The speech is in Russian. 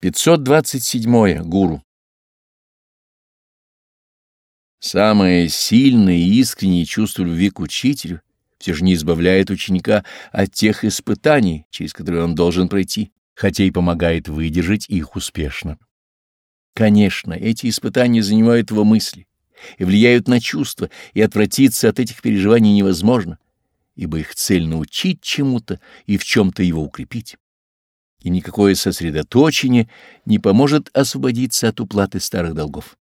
527. Гуру. Самое сильное и искреннее чувство любви к учителю все же не избавляет ученика от тех испытаний, через которые он должен пройти, хотя и помогает выдержать их успешно. Конечно, эти испытания занимают его мысли и влияют на чувства, и отвратиться от этих переживаний невозможно, ибо их цель научить чему-то и в чем-то его укрепить и никакое сосредоточение не поможет освободиться от уплаты старых долгов.